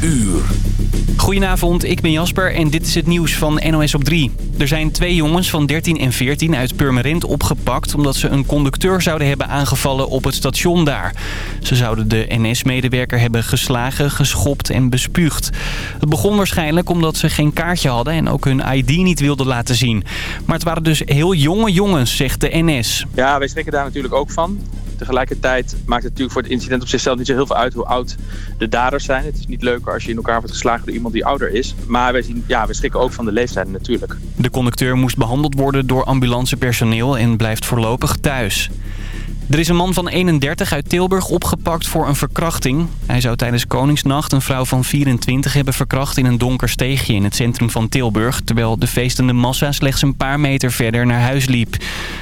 uur. Goedenavond, ik ben Jasper en dit is het nieuws van NOS op 3. Er zijn twee jongens van 13 en 14 uit Purmerend opgepakt... omdat ze een conducteur zouden hebben aangevallen op het station daar. Ze zouden de NS-medewerker hebben geslagen, geschopt en bespuugd. Het begon waarschijnlijk omdat ze geen kaartje hadden... en ook hun ID niet wilden laten zien. Maar het waren dus heel jonge jongens, zegt de NS. Ja, wij schrikken daar natuurlijk ook van. Tegelijkertijd maakt het natuurlijk voor het incident op zichzelf niet zo heel veel uit hoe oud de daders zijn. Het is niet leuker als je in elkaar wordt geslagen door iemand die ouder is. Maar wij, zien, ja, schrikken ook van de leeftijd natuurlijk. De conducteur moest behandeld worden door ambulancepersoneel en blijft voorlopig thuis. Er is een man van 31 uit Tilburg opgepakt voor een verkrachting. Hij zou tijdens Koningsnacht een vrouw van 24 hebben verkracht in een donker steegje in het centrum van Tilburg... terwijl de feestende massa slechts een paar meter verder naar huis liep.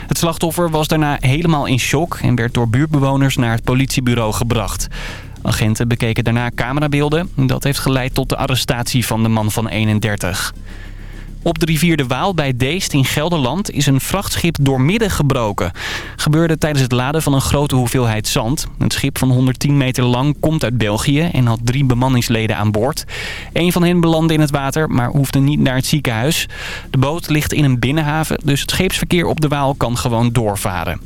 Het slachtoffer was daarna helemaal in shock en werd door buurtbewoners naar het politiebureau gebracht. Agenten bekeken daarna camerabeelden. Dat heeft geleid tot de arrestatie van de man van 31. Op de rivier de Waal bij Deest in Gelderland is een vrachtschip doormidden gebroken. Gebeurde tijdens het laden van een grote hoeveelheid zand. Het schip van 110 meter lang komt uit België en had drie bemanningsleden aan boord. Een van hen belandde in het water, maar hoefde niet naar het ziekenhuis. De boot ligt in een binnenhaven, dus het scheepsverkeer op de Waal kan gewoon doorvaren.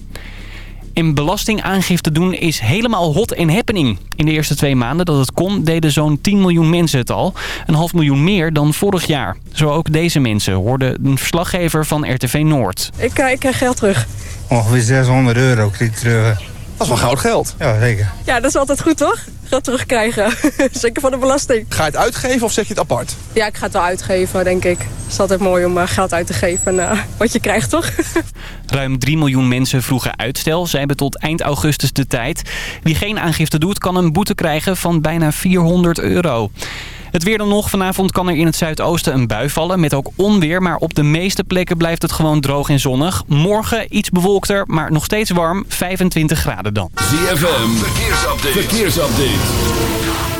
En belastingaangifte doen is helemaal hot en happening. In de eerste twee maanden dat het kon, deden zo'n 10 miljoen mensen het al. Een half miljoen meer dan vorig jaar. Zo ook deze mensen, hoorde een verslaggever van RTV Noord. Ik, uh, ik krijg geld terug. Ongeveer 600 euro kreeg ik terug. Dat is wel goud geld. Ja, zeker. Ja, dat is altijd goed, toch? Geld terugkrijgen. Zeker van de belasting. Ga je het uitgeven of zeg je het apart? Ja, ik ga het wel uitgeven, denk ik. Het is altijd mooi om uh, geld uit te geven. Uh, wat je krijgt, toch? Ruim 3 miljoen mensen vroegen uitstel. Zij hebben tot eind augustus de tijd. Wie geen aangifte doet, kan een boete krijgen van bijna 400 euro. Het weer dan nog. Vanavond kan er in het zuidoosten een bui vallen met ook onweer. Maar op de meeste plekken blijft het gewoon droog en zonnig. Morgen iets bewolkter, maar nog steeds warm. 25 graden dan. ZFM, verkeersupdate. verkeersupdate.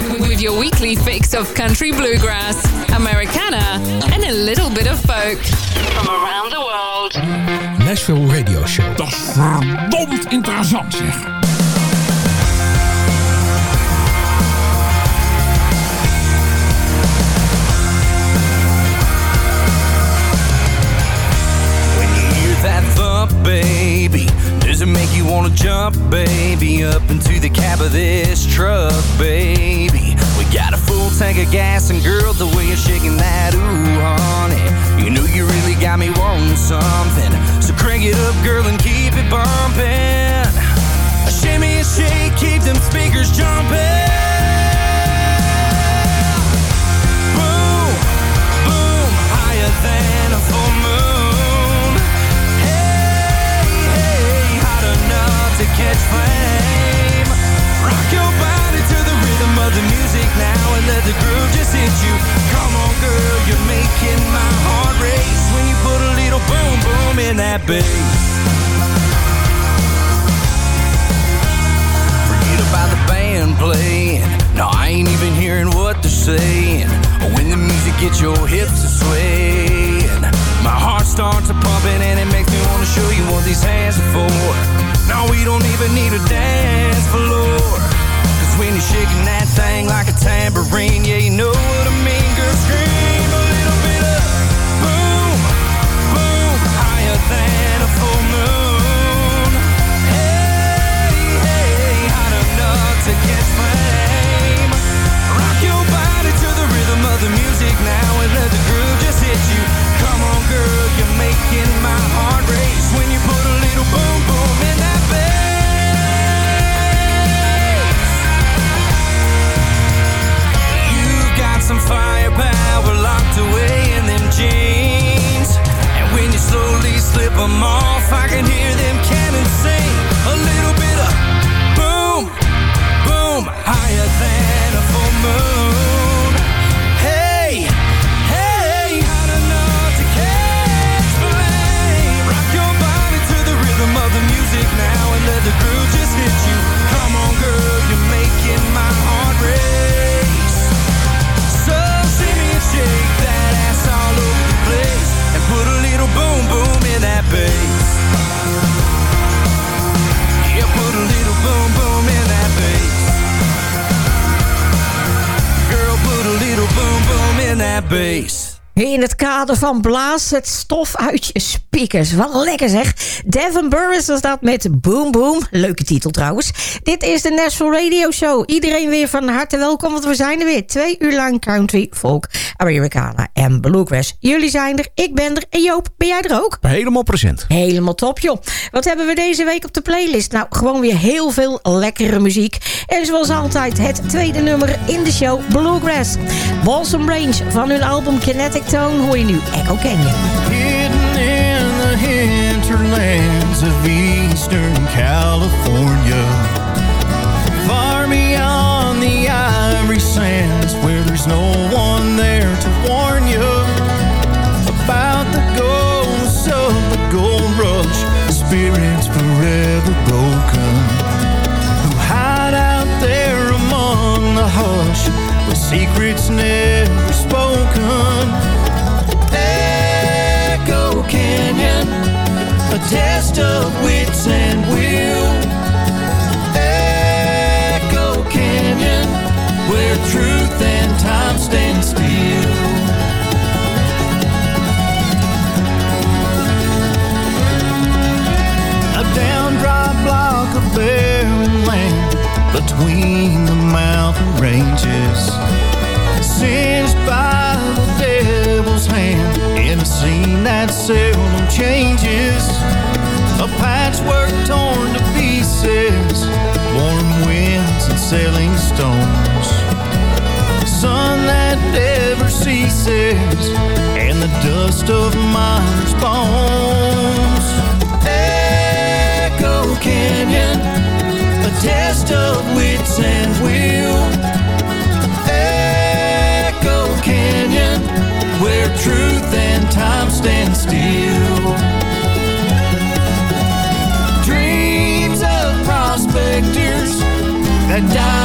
With, with your weekly fix of country bluegrass, Americana and a little bit of folk. From around the world. Nashville Radio Show. Dat is verdomd interessant zeg. baby Does it make you wanna jump, baby Up into the cab of this truck, baby We got a full tank of gas And girl, the way you're shaking that, ooh, honey. You know you really got me wanting something. So crank it up, girl, and keep it bumping. Shimmy and shake, keep them speakers jumping. Boom, boom, higher than a full moon. Hey, hey, hot enough to catch flame. Rock your body the music now And let the groove just hit you. Come on girl, you're making my heart race. When you put a little boom boom in that bass. Forget about the band playing. No, I ain't even hearing what they're saying. When the music gets your hips to swaying My heart starts a pumping and it makes me wanna show you what these hands are for. No, we don't even need a dance floor. When you're shaking that like a tambourine. Yeah, you know van Blaas het stof uit je speakers. Wat lekker zeg. Devin Burris was dat met Boom Boom. Leuke titel trouwens. Dit is de Nashville Radio Show. Iedereen weer van harte welkom, want we zijn er weer. Twee uur lang country, folk, Americana en bluegrass. Jullie zijn er, ik ben er. En Joop, ben jij er ook? Helemaal present. Helemaal top, joh. Wat hebben we deze week op de playlist? Nou, gewoon weer heel veel lekkere muziek. En zoals altijd, het tweede nummer in de show, Bluegrass. Balsam Range van hun album Kinetic Tone hoor je nu Echo Canyon. Hinterlands of eastern California. Far beyond the ivory sands where there's no one there to warn you about the ghosts of the gold rush, spirits forever broken who hide out there among the hush with secrets never spoken. Test of wits and will. Echo Canyon, where truth and time stand still. A down dry block of barren land between the mountain ranges, singed by the devil's hand a scene that seldom changes. A patchwork torn to pieces, warm winds and sailing stones. Sun that never ceases, and the dust of miners' bones. Echo Canyon, a test of wits and will. Truth and time stand still. Dreams of prospectors that died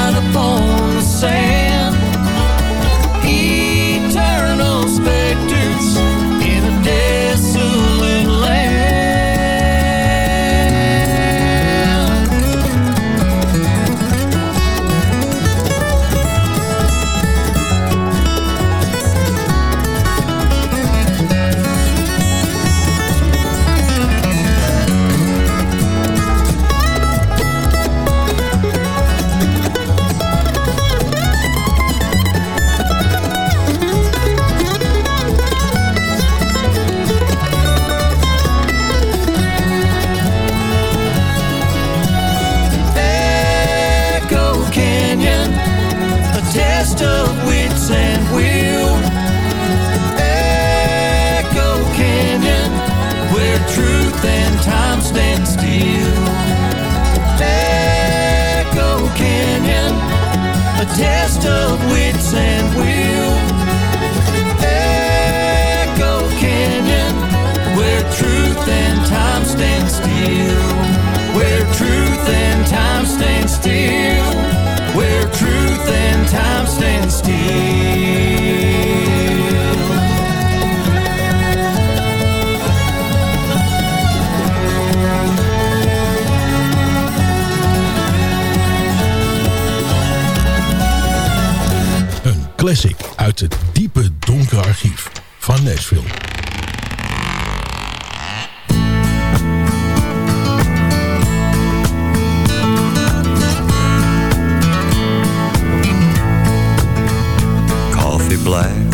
black,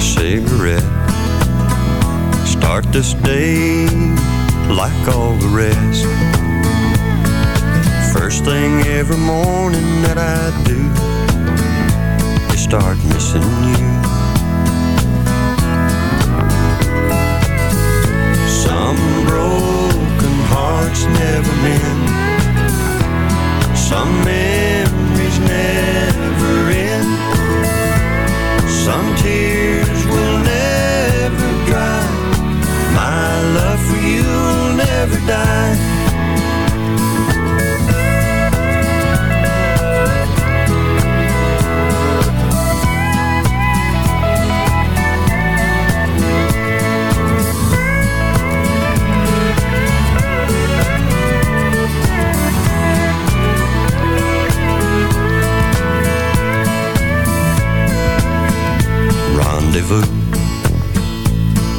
cigarette. Start this day like all the rest. First thing every morning that I do is start missing you. Some broken hearts never mend. Some memories rendezvous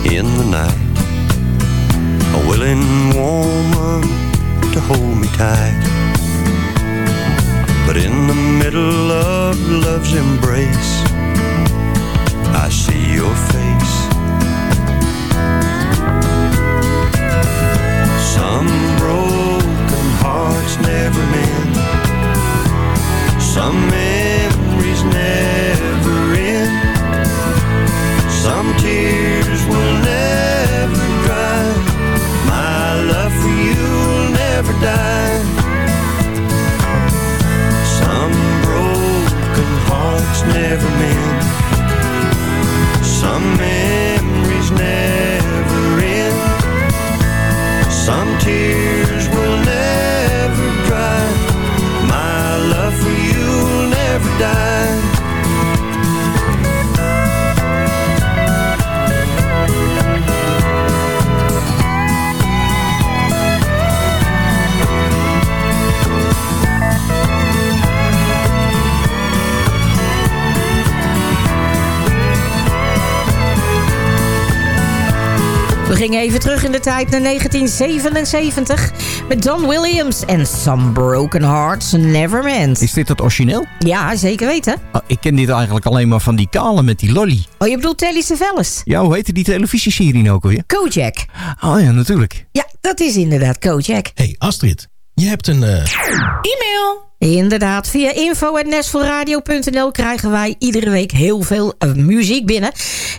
in the night. A willing woman to hold me tight. But in the middle of love's embrace, I see your face. Some broken hearts never mend. Some men die. Some broken hearts never mend. Some memories never end. Some tears gingen even terug in de tijd naar 1977 met Don Williams en Some Broken Hearts Never Mend. Is dit het origineel? Ja, zeker weten. Oh, ik ken dit eigenlijk alleen maar van die kale met die lolly. Oh, je bedoelt Telly Savalas? Ja, hoe heette die televisieserie nou ook alweer? Kojak. Oh ja, natuurlijk. Ja, dat is inderdaad Kojak. hey, Astrid, je hebt een... eh, E-mail. Inderdaad, via info.nesforradio.nl krijgen wij iedere week heel veel eh, muziek binnen.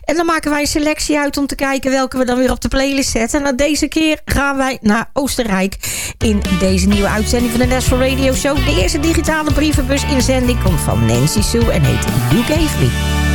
En dan maken wij een selectie uit om te kijken welke we dan weer op de playlist zetten. En nou, deze keer gaan wij naar Oostenrijk in deze nieuwe uitzending van de Nashville Radio Show. De eerste digitale brievenbus inzending komt van Nancy Sue en heet You Gave Me.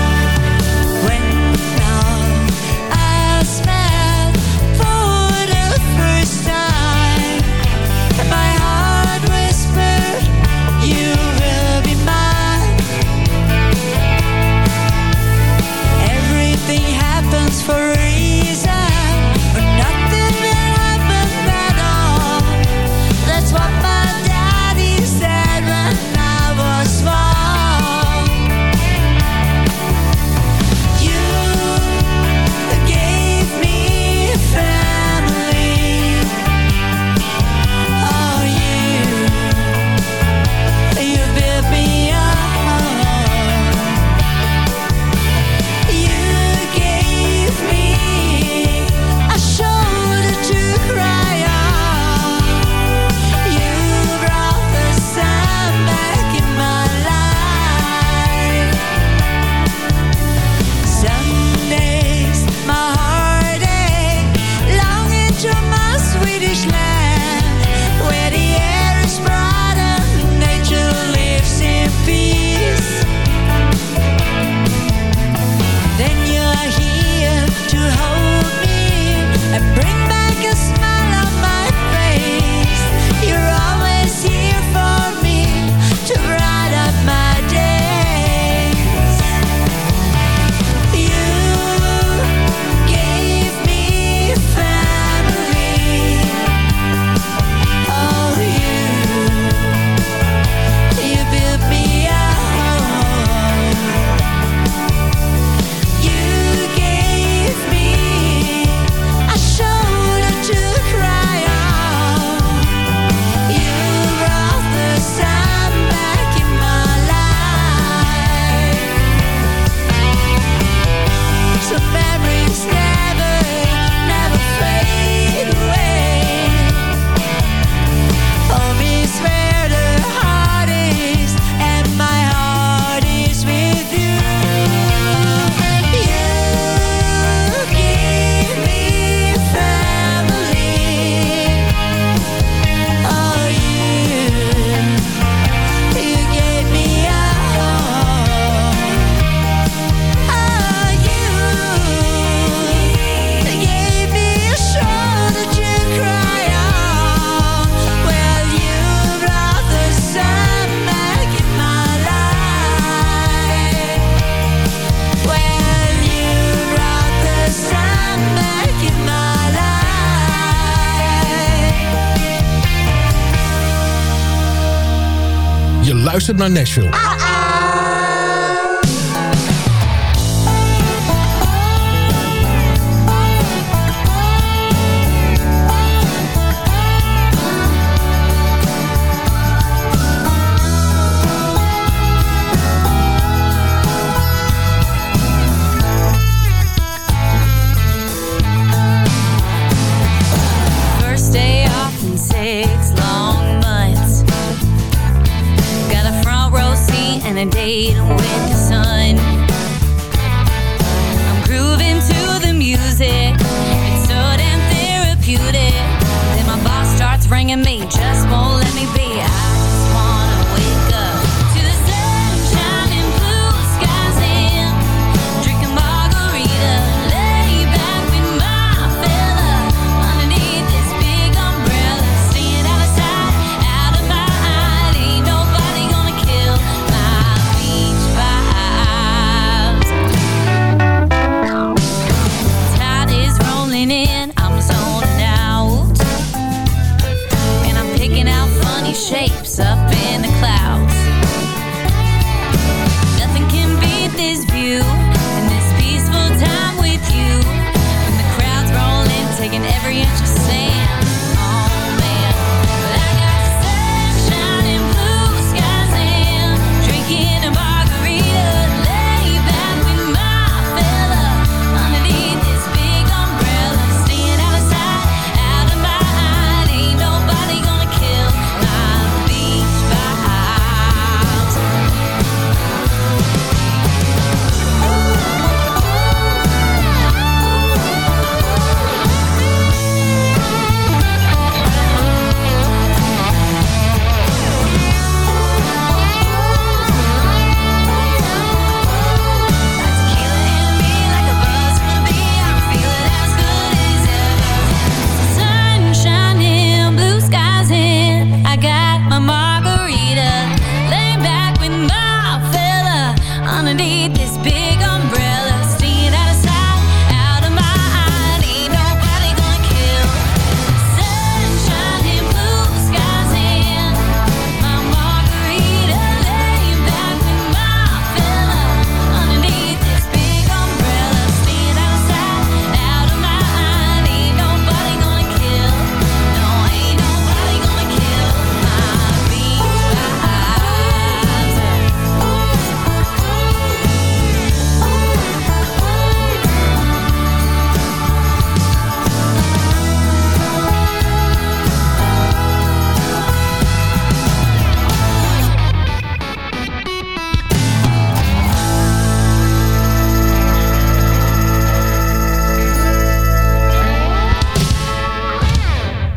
Luistert naar Nashville. Ah, ah.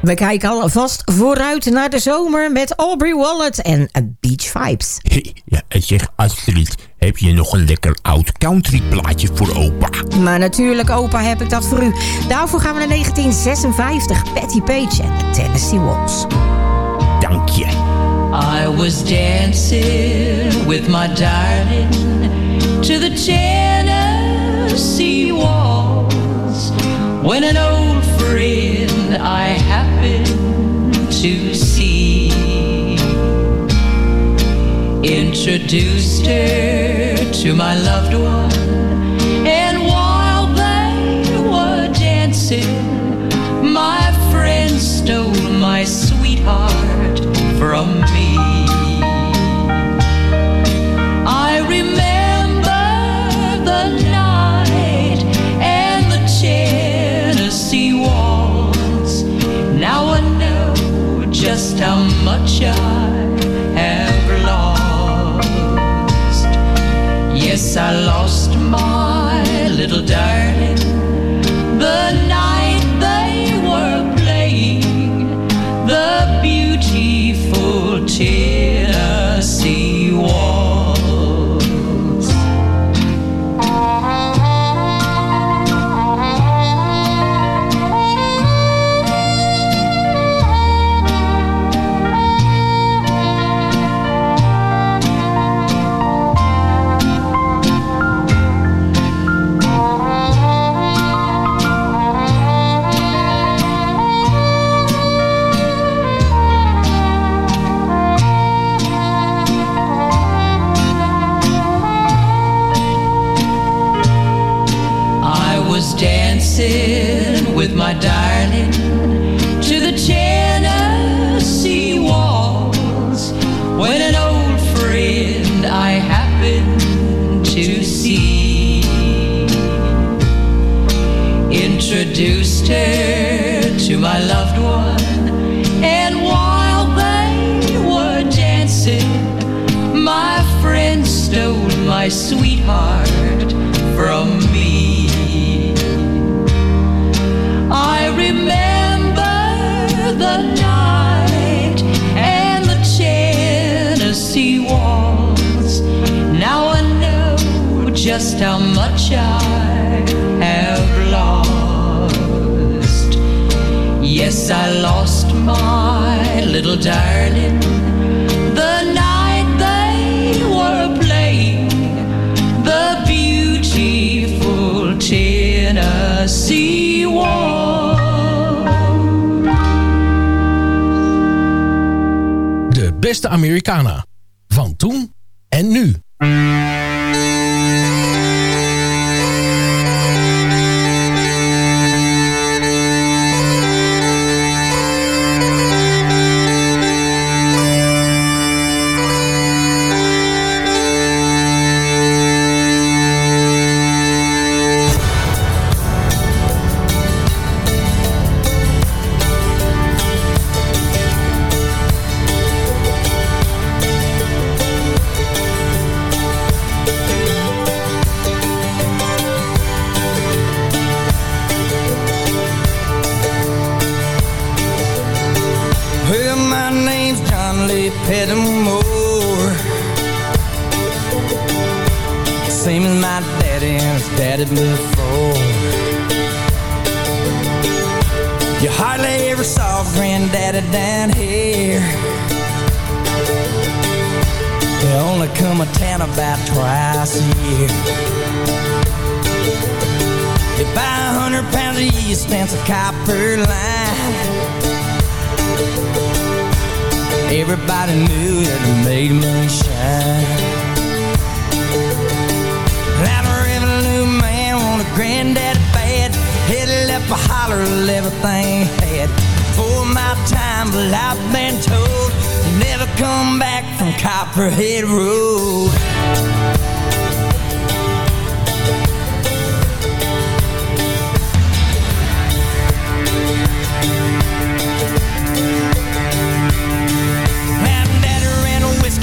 We kijken alvast vooruit naar de zomer met Aubrey Wallet en Beach Vibes. Ja, zeg Astrid, heb je nog een lekker oud country plaatje voor opa? Maar natuurlijk, opa, heb ik dat voor u. Daarvoor gaan we naar 1956. Patty Page en Tennessee Waltz. Dank je. I was dancing with my darling to the Tennessee waltz when an old I happened to see introduced her to my loved one, and while they were dancing, my friend stole my sweetheart from me. Much introduced her to my loved one. And while they were dancing, my friend stole my sweetheart from me. I remember the night and the Tennessee waltz. Now I know just how much I Yes, I lost my little darling the night they were playing the beautiful Tennessee Waltz. De beste Americana. Down here. They only come a town about twice a year. They buy a hundred pounds of yeast and some copper line. Everybody knew that it made man wanted granddaddy bad. Headed up a holler everything had. For my time, but I've been told you never come back from Copperhead Road.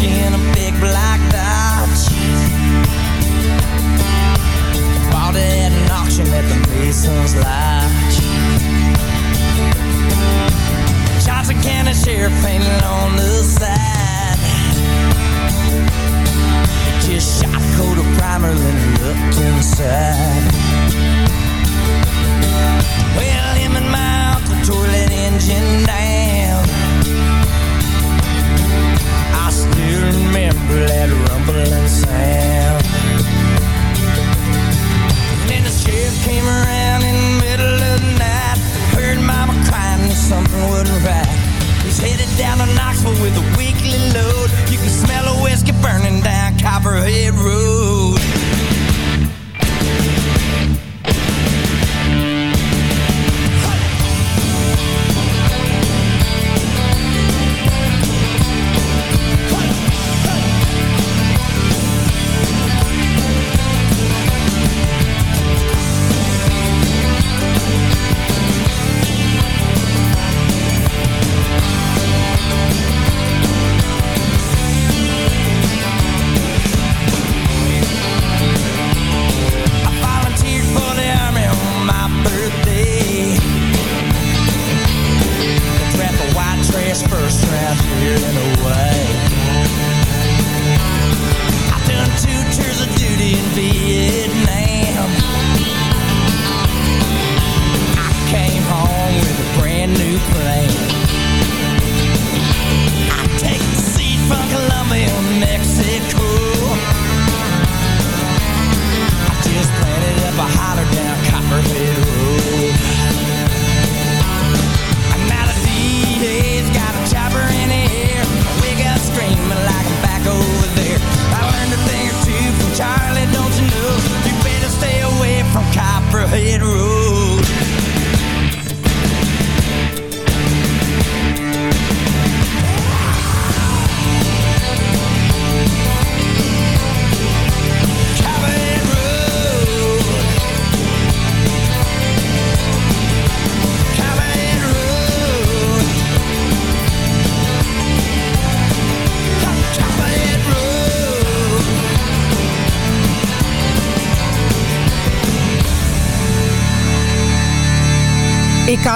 In a big black. Bought it at an auction at the Mason's. Sheriff painted on the side. Just shot a coat of primer, then looked inside. Well, him and my uncle tore that engine down. I still remember that rumbling sound. And then the sheriff came around in the middle of the night. Heard mama crying something wasn't right. With a weekly load. You can smell a whiskey burning down Copperhead Road.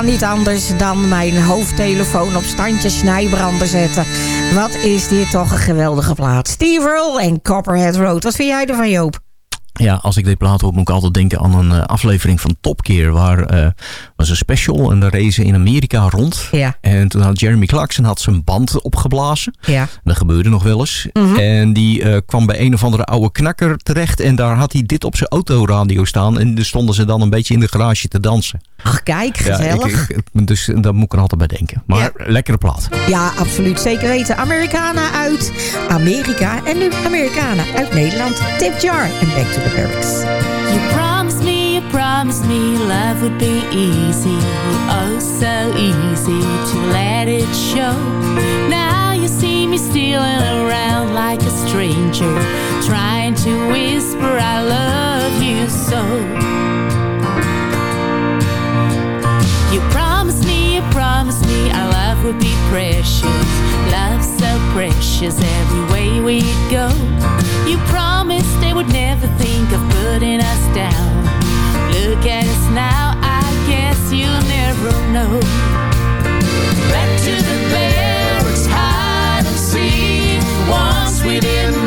Niet anders dan mijn hoofdtelefoon op standje snijbrander zetten. Wat is dit toch een geweldige plaat. Steve en Copperhead Road. Wat vind jij ervan, Joop? Ja, als ik dit plaat hoor, moet ik altijd denken aan een eh, aflevering van Top Gear. Waar eh, was een special en daar rezen in Amerika rond. Ja. En toen had Jeremy Clarkson had zijn band opgeblazen. Ja. Dat gebeurde nog wel eens. Mhm. En die eh, kwam bij een of andere oude knakker terecht. En daar had hij dit op zijn autoradio staan. En dus stonden ze dan een beetje in de garage te dansen. Ach, kijk, Ja, gezellig. ik- ik- dus daar moet ik er altijd bij denken. Maar Ja. lekkere plaat. Ja, absoluut. Zeker weten. Americana uit Amerika. En nu Americana uit Nederland. Tip Jar en Back to the Barracks. You promised me, love would be easy. Oh, so easy to let it show. Now you see me stealing around like a stranger. Trying to whisper, I love you so. You promised me, you promised me our love would be precious. Love so precious every way we go. You promised they would never think of putting us down. Look at us now, I guess you'll never know. Back to the barracks, hide and seek. Once we didn't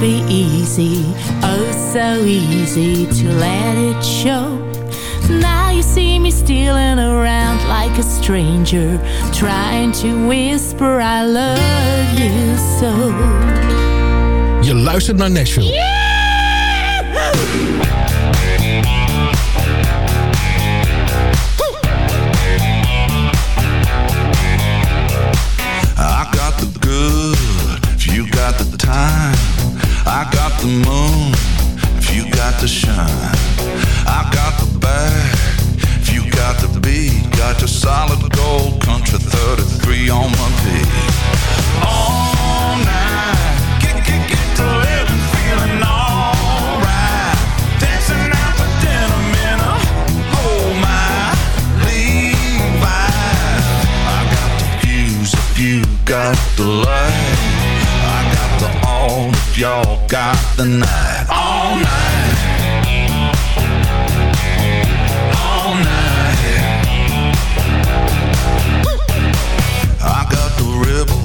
be easy. Oh, so easy to let it show. Now you see me stealing around like a stranger, trying to whisper, I love you so. Je luistert naar Nashville. I got the good, if you got the time. I got the moon, if you got the shine. I got the bag, if you got the beat. Got your solid gold country 33 on my feet. All night, get, get, get to living, feeling alright. Dancing out the denim in a oh my Levi's. I got the fuse if you got the light y'all got the night. All night. All night. I got the rebel,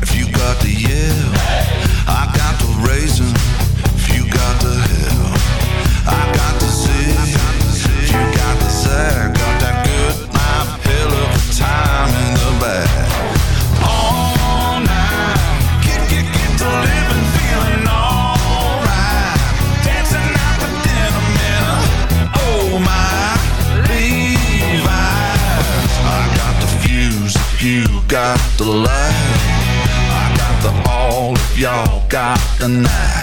if you got the yell. y'all got the knife.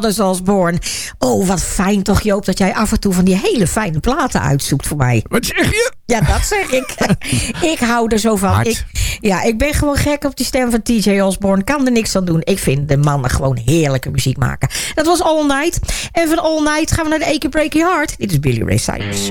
Brothers Oh, wat fijn toch Joop dat jij af en toe van die hele fijne platen uitzoekt voor mij. Wat zeg je? Ja, dat zeg ik. ik hou er zo van. Ik, ja, ik ben gewoon gek op die stem van TJ Osborne. Kan er niks aan doen. Ik vind de mannen gewoon heerlijke muziek maken. Dat was All Night. En van All Night gaan we naar de Eke Break Your Heart. Dit is Billy Ray Cyrus.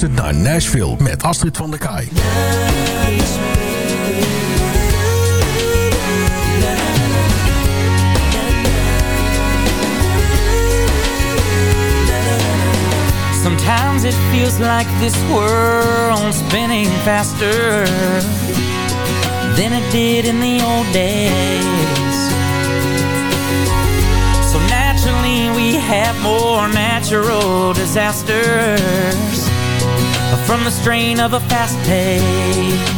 Luistert naar Nashville met Astrid van der Kaai. Sometimes it feels like this world's spinning faster than it did in the old days. So naturally we have more natural disasters from the strain of a fast pace.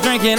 Drinking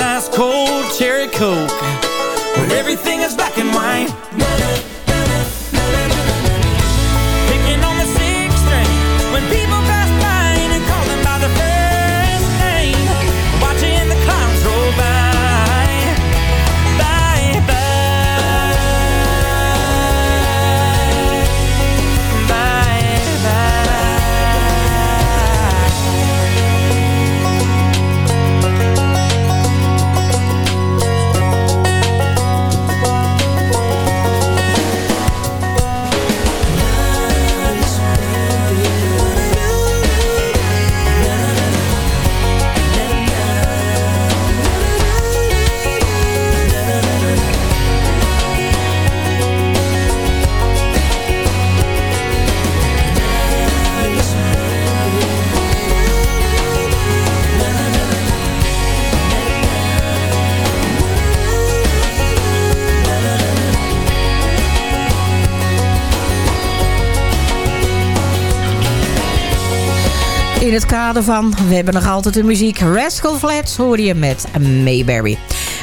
Van, we hebben nog altijd de muziek Rascal Flats hoor je met Mayberry.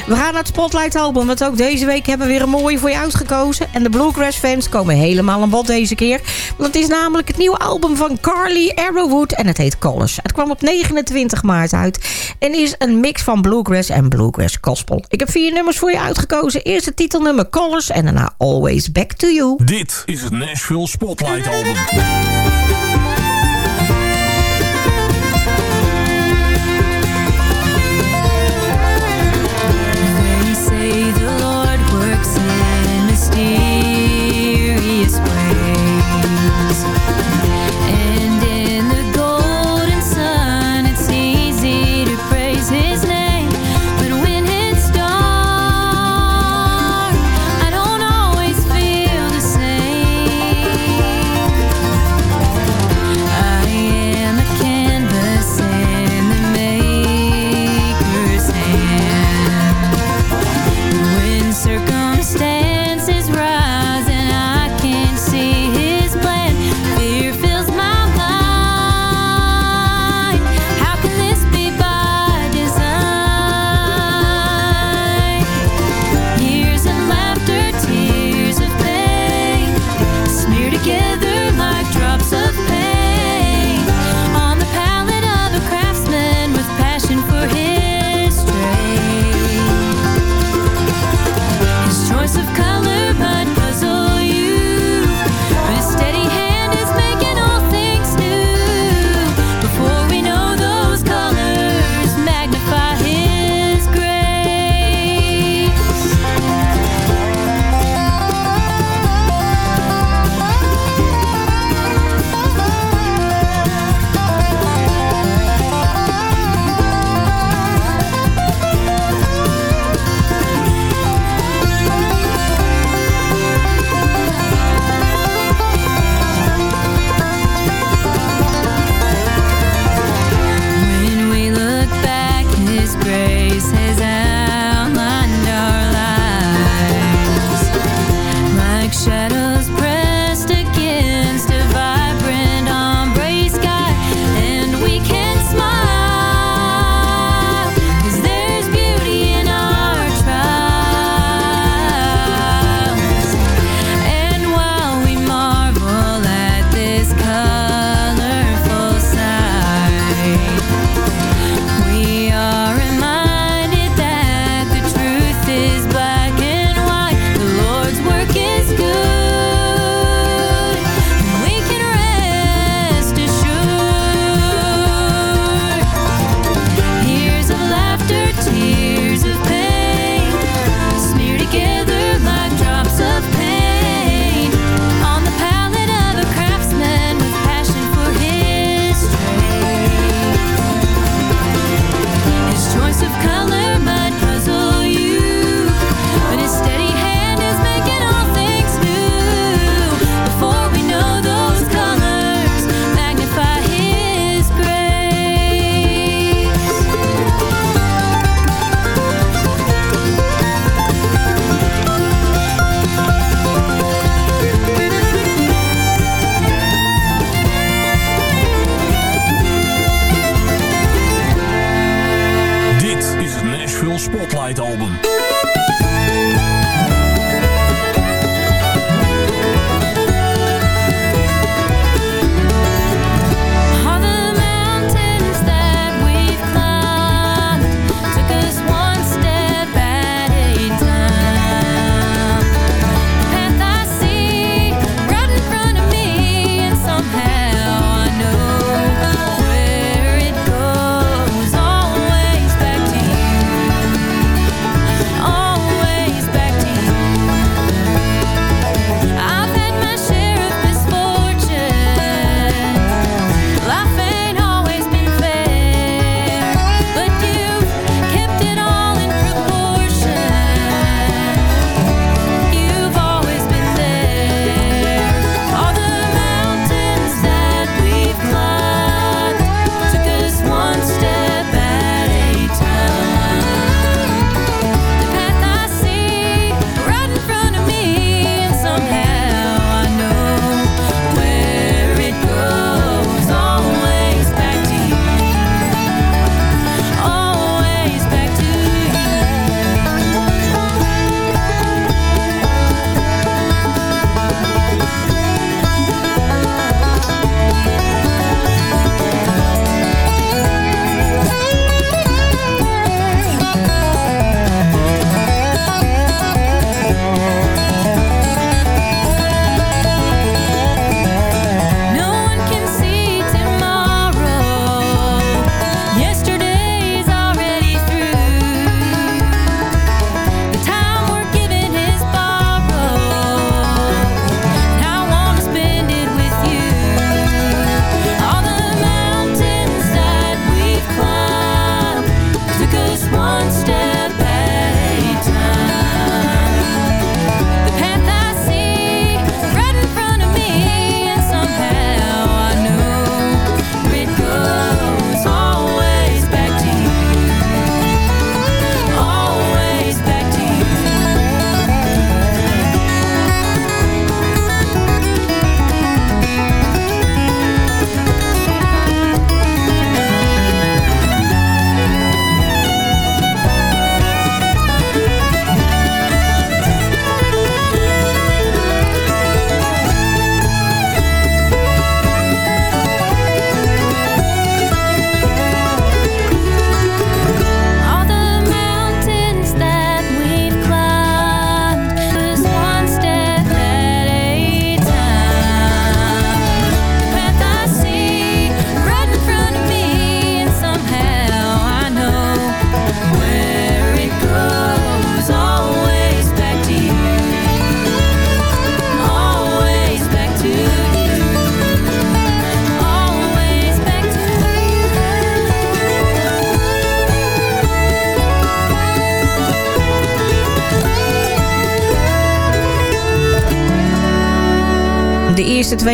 We gaan naar het Spotlight album, want ook deze week hebben we weer een mooie voor je uitgekozen. En de Bluegrass fans komen helemaal aan bod deze keer. Want het is namelijk het nieuwe album van Carly Arrowwood en het heet Colors. Het kwam op 29 maart uit en is een mix van Bluegrass en Bluegrass Gospel. Ik heb vier nummers voor je uitgekozen. Eerst het titelnummer Colors en daarna Always Back to You. Dit is het Nashville Spotlight Album.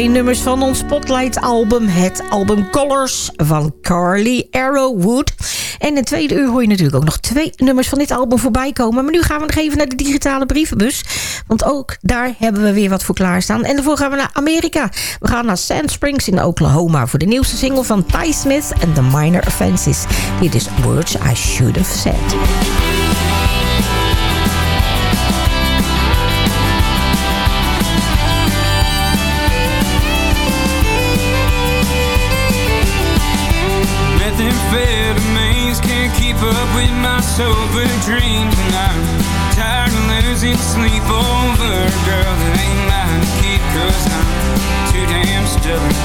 Twee nummers van ons Spotlight-album. Het album Colors van Carly Arrowwood. En in het tweede uur hoor je natuurlijk ook nog twee nummers van dit album voorbij komen. Maar nu gaan we nog even naar de digitale brievenbus. Want ook daar hebben we weer wat voor klaarstaan. En daarvoor gaan we naar Amerika. We gaan naar Sand Springs in Oklahoma... voor de nieuwste single van Ty Smith en The Minor Offenses. Dit is Words I Should Have Said. Up with my sober dreams And I'm tired of losing sleep over a girl that ain't mine. To keep Cause I'm too damn stubborn,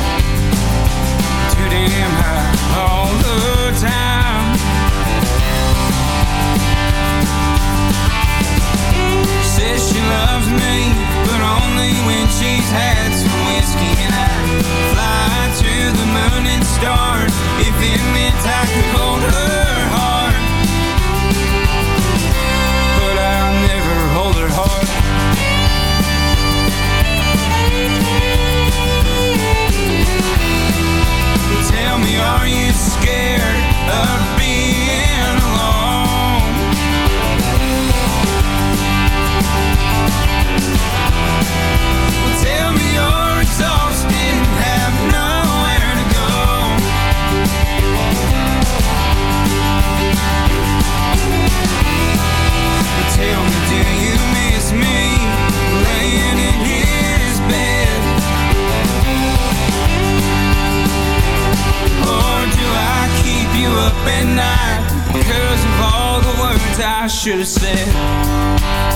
too damn high all the time. Says she loves me, but only when she's had some whiskey. And I fly to the moon and stars. If it meant I could hold her I should have said.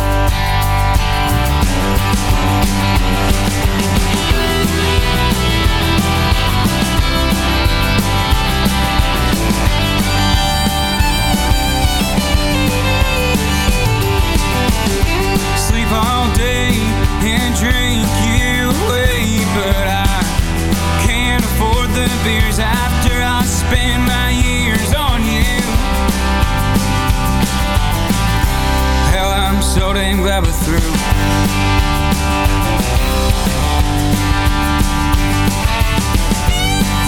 So damn glad we're through.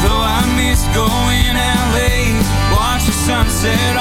Though I miss going late, watch the sunset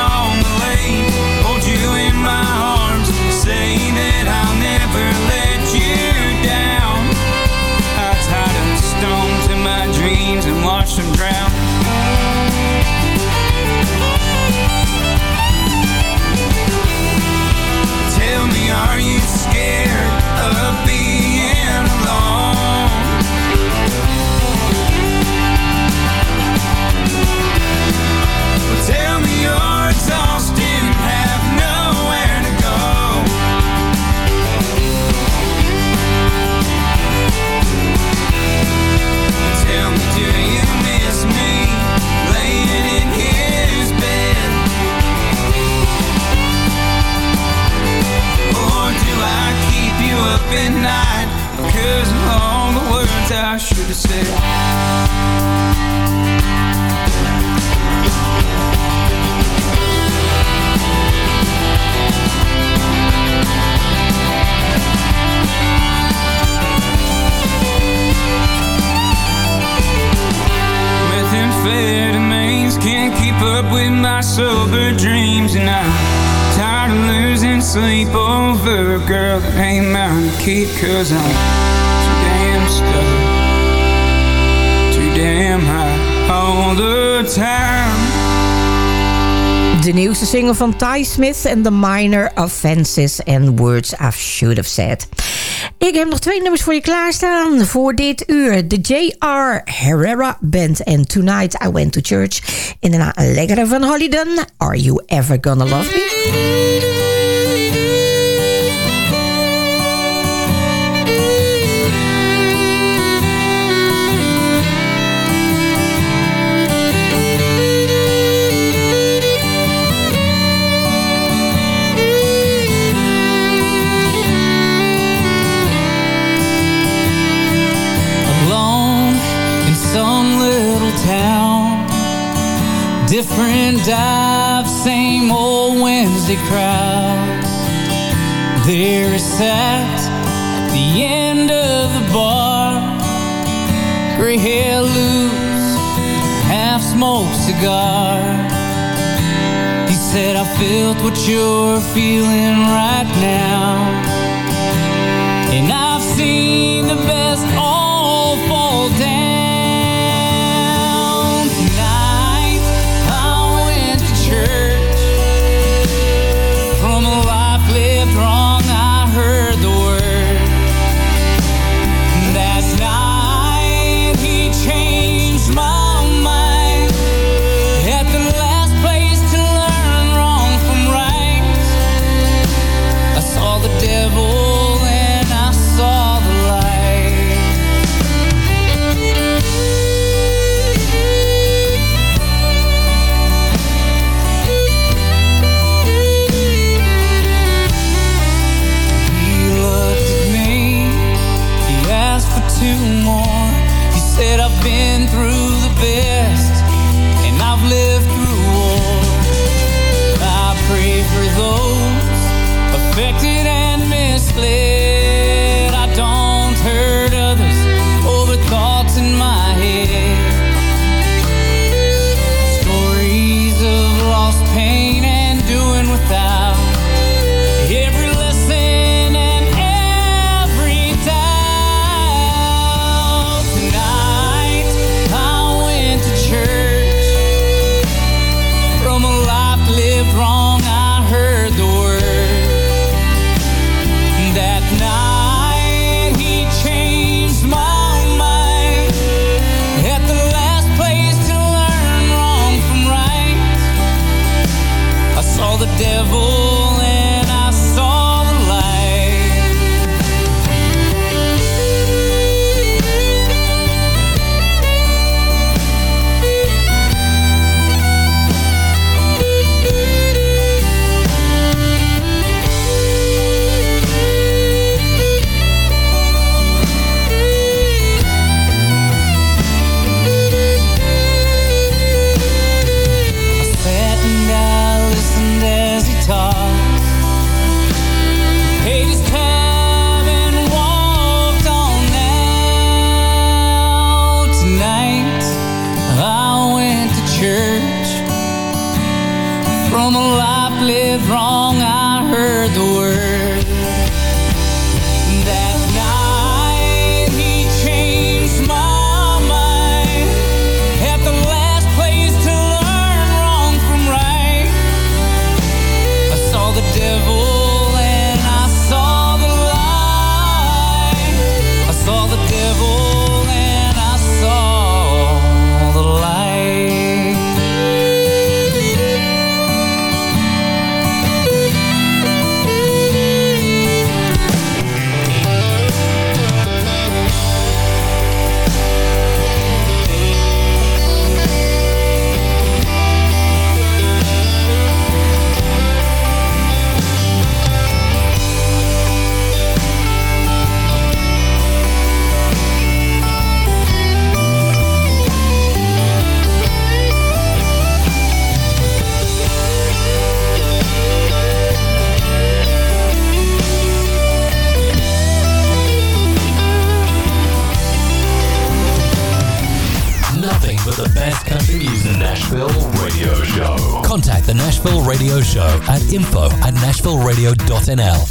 I should have said? Methamphetamines can't keep up with my sober dreams And I'm tired of losing sleep over a girl that ain't mine to keep Cause I'm De nieuwste single van Ty Smith en The Minor Offenses and Words I Should Have Said. Ik heb nog twee nummers voor je klaarstaan voor dit uur. De J.R. Herrera Band en Tonight I Went to Church. En daarna een lekkere van Hollyden. Are You Ever Gonna Love Me? Different dive, same old Wednesday crowd. There is sat at the end of the bar, gray hair loose, half smoked cigar. He said, I felt what you're feeling right now. And I've seen the best at info at nashvilleradio.nl.